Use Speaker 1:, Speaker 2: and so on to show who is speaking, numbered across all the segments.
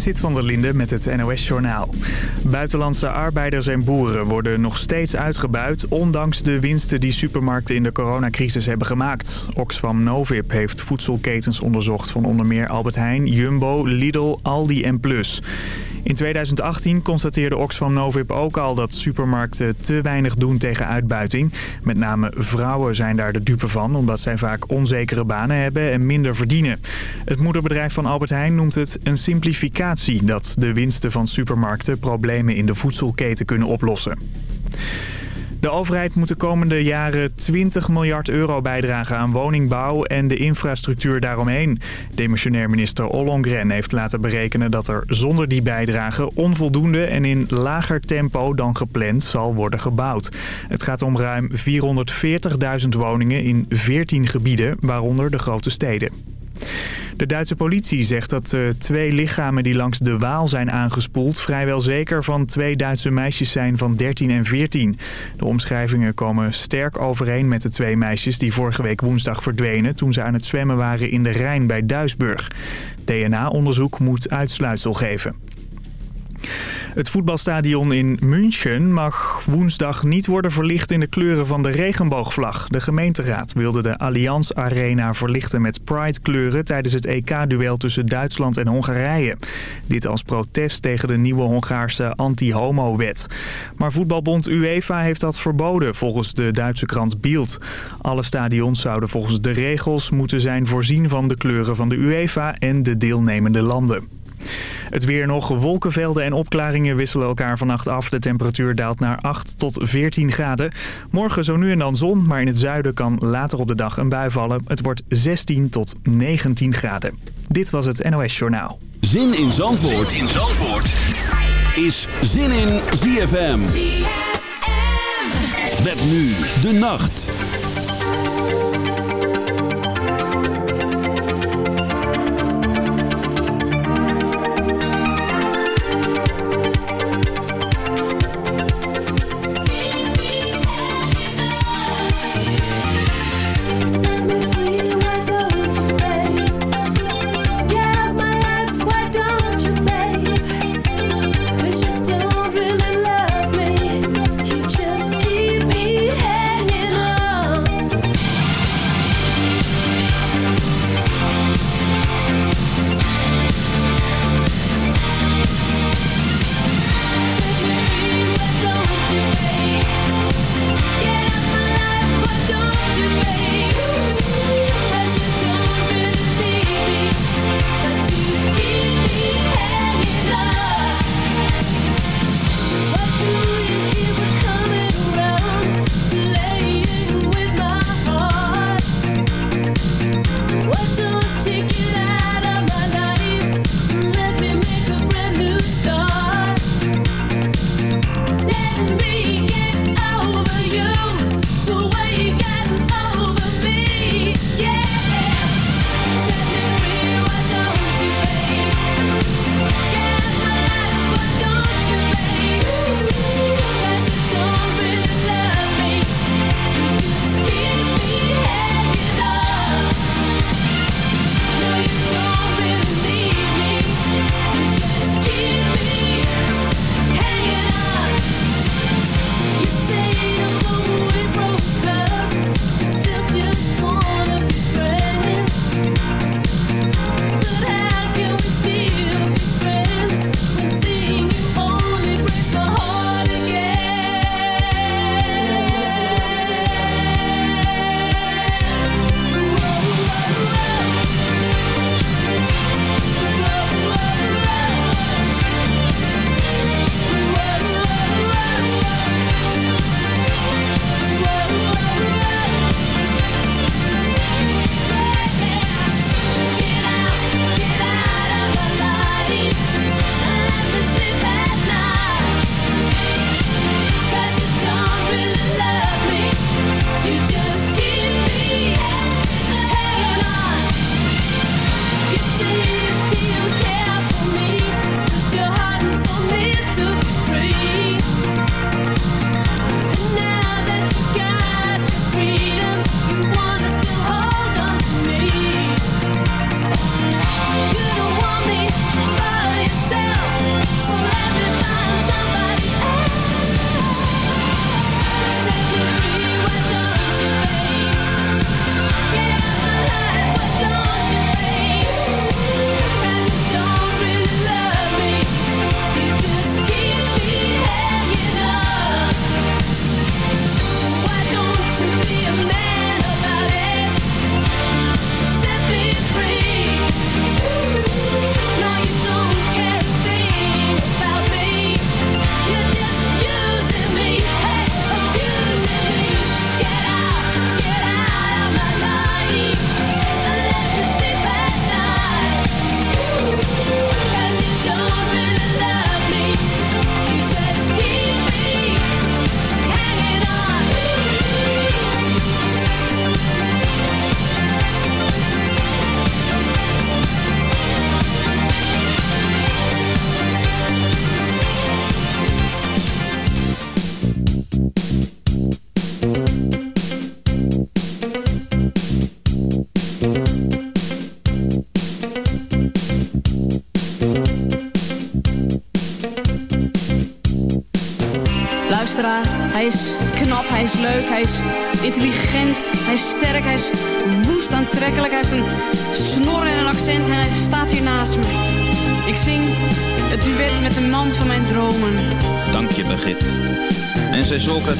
Speaker 1: Sit van der Linde met het NOS-journaal. Buitenlandse arbeiders en boeren worden nog steeds uitgebuit... ondanks de winsten die supermarkten in de coronacrisis hebben gemaakt. Oxfam Novib heeft voedselketens onderzocht van onder meer Albert Heijn, Jumbo, Lidl, Aldi en Plus. In 2018 constateerde Oxfam Novib ook al dat supermarkten te weinig doen tegen uitbuiting. Met name vrouwen zijn daar de dupe van, omdat zij vaak onzekere banen hebben en minder verdienen. Het moederbedrijf van Albert Heijn noemt het een simplificatie dat de winsten van supermarkten problemen in de voedselketen kunnen oplossen. De overheid moet de komende jaren 20 miljard euro bijdragen aan woningbouw en de infrastructuur daaromheen. Demissionair minister Ollongren heeft laten berekenen dat er zonder die bijdrage onvoldoende en in lager tempo dan gepland zal worden gebouwd. Het gaat om ruim 440.000 woningen in 14 gebieden, waaronder de grote steden. De Duitse politie zegt dat de twee lichamen die langs de Waal zijn aangespoeld... vrijwel zeker van twee Duitse meisjes zijn van 13 en 14. De omschrijvingen komen sterk overeen met de twee meisjes... die vorige week woensdag verdwenen toen ze aan het zwemmen waren in de Rijn bij Duisburg. DNA-onderzoek moet uitsluitsel geven. Het voetbalstadion in München mag woensdag niet worden verlicht in de kleuren van de regenboogvlag. De gemeenteraad wilde de Allianz Arena verlichten met Pride-kleuren tijdens het EK-duel tussen Duitsland en Hongarije. Dit als protest tegen de nieuwe Hongaarse anti-homo-wet. Maar voetbalbond UEFA heeft dat verboden volgens de Duitse krant Bild. Alle stadions zouden volgens de regels moeten zijn voorzien van de kleuren van de UEFA en de deelnemende landen. Het weer nog. Wolkenvelden en opklaringen wisselen elkaar vannacht af. De temperatuur daalt naar 8 tot 14 graden. Morgen zo nu en dan zon, maar in het zuiden kan later op de dag een bui vallen. Het wordt 16 tot 19 graden. Dit was het NOS Journaal.
Speaker 2: Zin in Zandvoort, zin in Zandvoort. is Zin in ZFM. ZFM. Met nu de nacht.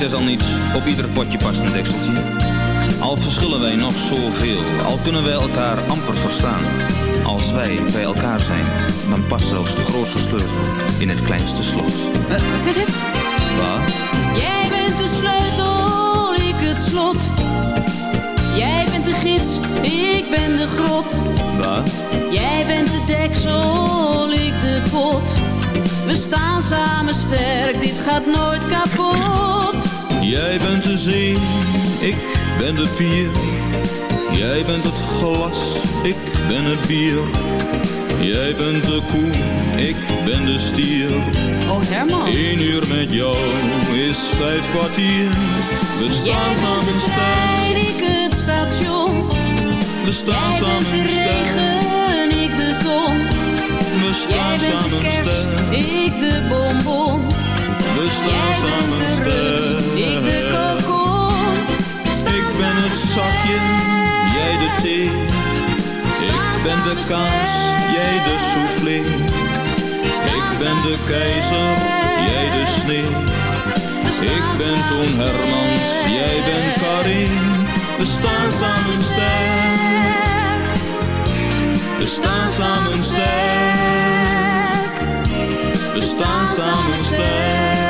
Speaker 3: Zei Socrates al niets, op ieder potje past een dekseltje. Al verschillen wij nog zoveel, al kunnen wij elkaar amper verstaan. Als wij bij elkaar zijn, dan past zelfs de grootste sleutel in het kleinste slot.
Speaker 4: Wat zeg je?
Speaker 3: Wat?
Speaker 4: Jij bent de sleutel, ik het slot. Jij bent de gids, ik ben de grot.
Speaker 3: Wat?
Speaker 4: Jij bent de deksel, ik de pot. We staan samen sterk, dit gaat nooit kapot.
Speaker 3: Jij bent de zee, ik ben de pier. Jij bent het glas, ik ben het bier. Jij bent de koe, ik ben de stier.
Speaker 4: Oh Herman.
Speaker 3: Eén uur met jou is vijf kwartier. We staan
Speaker 4: Jij
Speaker 3: samen
Speaker 4: bent de trein,
Speaker 3: sterk.
Speaker 4: ik het station.
Speaker 3: We staan
Speaker 4: Jij bent
Speaker 3: samen
Speaker 4: de
Speaker 3: sterk.
Speaker 4: regen, ik de ton.
Speaker 3: We
Speaker 4: Jij
Speaker 3: staan
Speaker 4: bent de
Speaker 3: samen
Speaker 4: kerst,
Speaker 3: sterk.
Speaker 4: ik de bonbon.
Speaker 3: We staan
Speaker 4: de
Speaker 3: samen
Speaker 4: rust, ik de staan
Speaker 3: Ik ben het zakje, jij de thee. Ik ben de kaas, jij de soufflé. Ik ben de keizer, jij de sneeuw. Ik ben Toon Hermans, jij bent Karin. We staan samen sterk. We staan samen sterk. We staan samen sterk.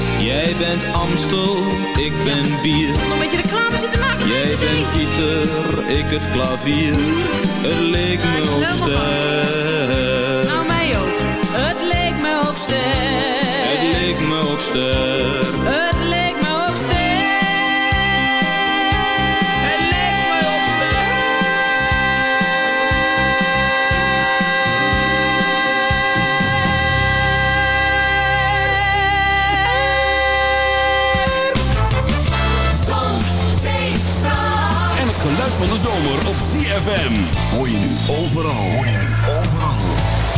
Speaker 3: Jij bent Amstel, ik ben bier.
Speaker 4: Nog een beetje reclame zitten maken.
Speaker 3: Jij bent. Pieter, ik het klavier. Het leek me ook sterk.
Speaker 4: Nou, mij ook. Het leek me ook sterk.
Speaker 3: Het leek me ook sterk.
Speaker 2: De zomer op ZFM. Hoor je nu overal. Hoor je nu overal.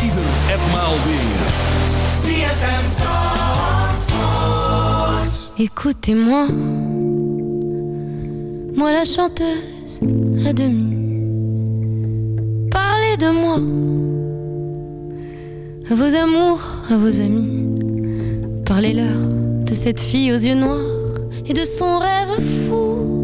Speaker 2: Ieder en maal weer.
Speaker 5: ZFM Zandvoort.
Speaker 6: Écoutez-moi, moi la chanteuse à demi. Parlez de moi, à vos amours, à vos amis. Parlez-leur de cette fille aux yeux noirs et de son rêve fou.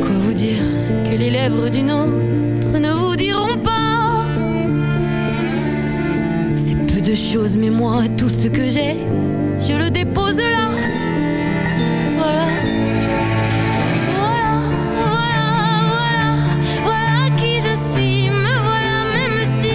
Speaker 6: Quoi vous dire que les lèvres d'une autre ne vous diront pas? C'est peu de choses, mais moi, tout ce que j'ai, je le dépose là. Voilà. Voilà, voilà, voilà, voilà qui je suis. Me voilà, même si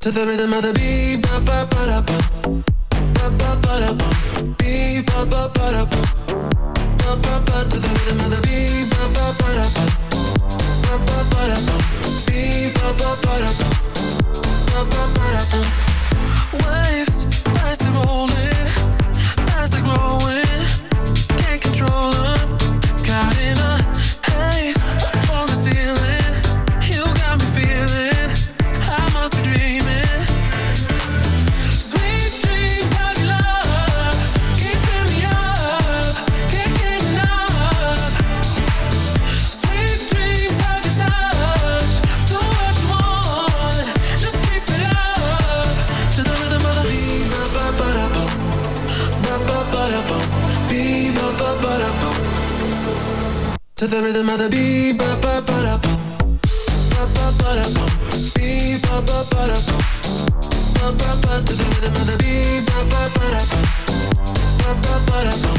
Speaker 7: To the
Speaker 8: rhythm of the beat, ba ba ba da ba, ba ba ba da ba, beat ba ba ba da ba, ba ba ba. To the rhythm of the beat, ba ba ba da ba, ba ba ba da ba, beat ba ba ba da ba, ba ba ba. Waves as they rolling, To the rhythm of the beat, ba ba ba da bum, ba ba ba da bum, beat ba ba ba da bum. Ba ba ba to the rhythm of the beat, ba ba ba da bum, ba ba ba da bum,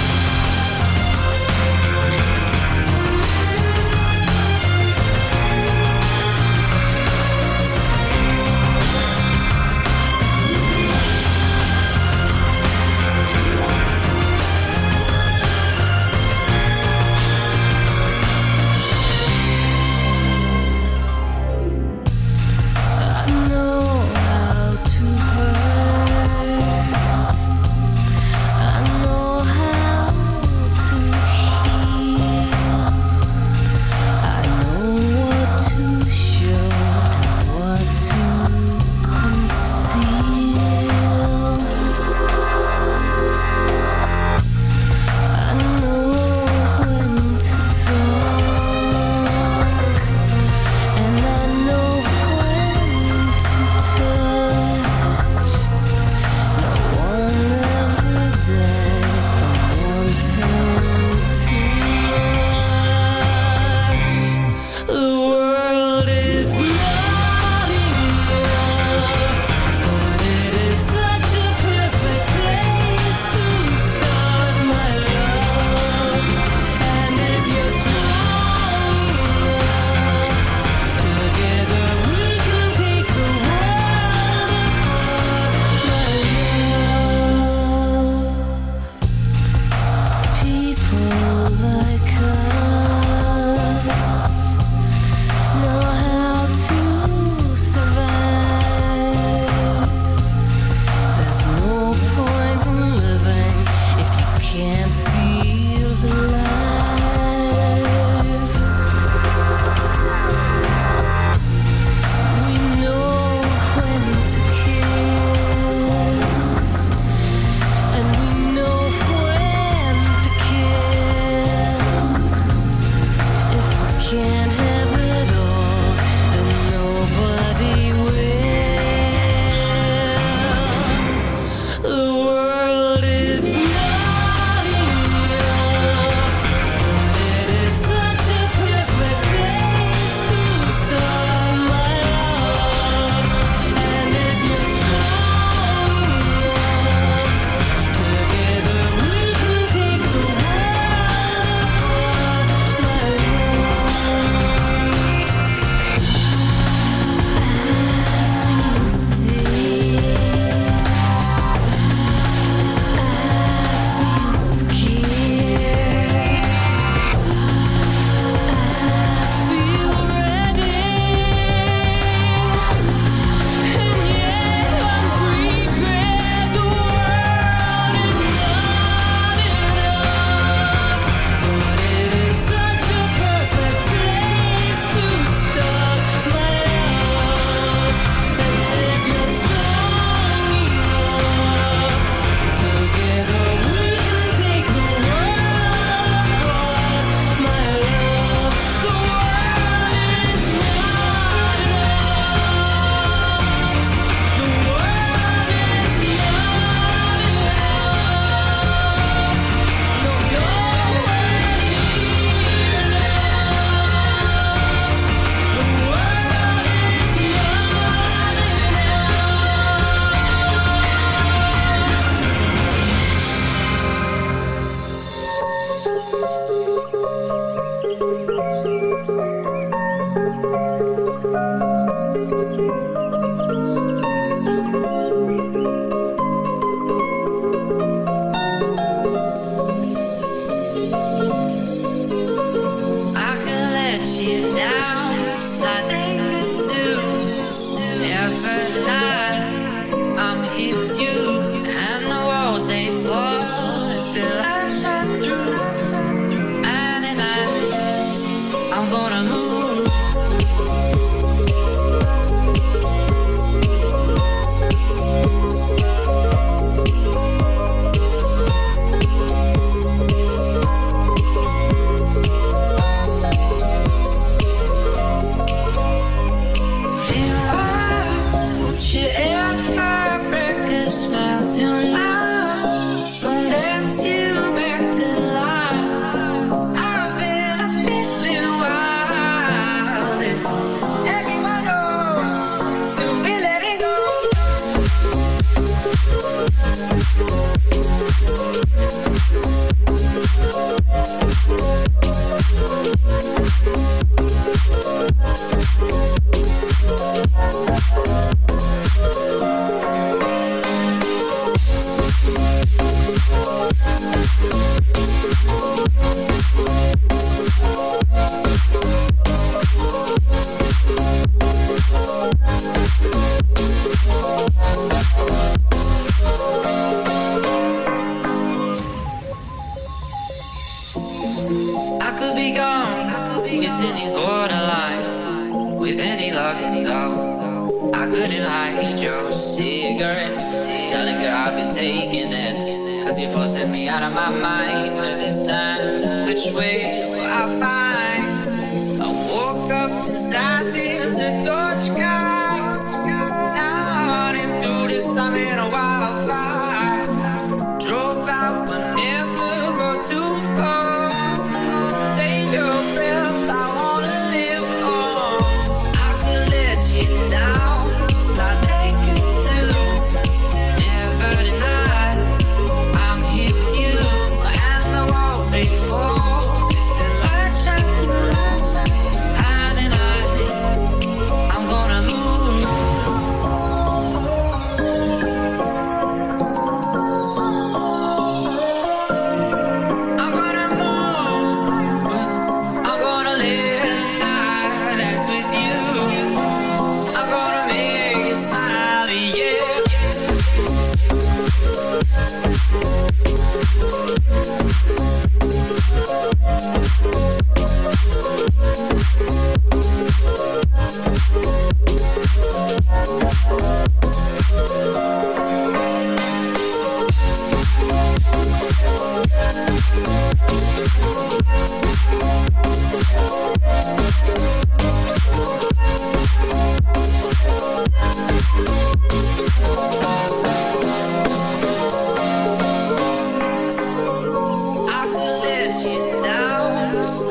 Speaker 9: out of my mind this time. Which way?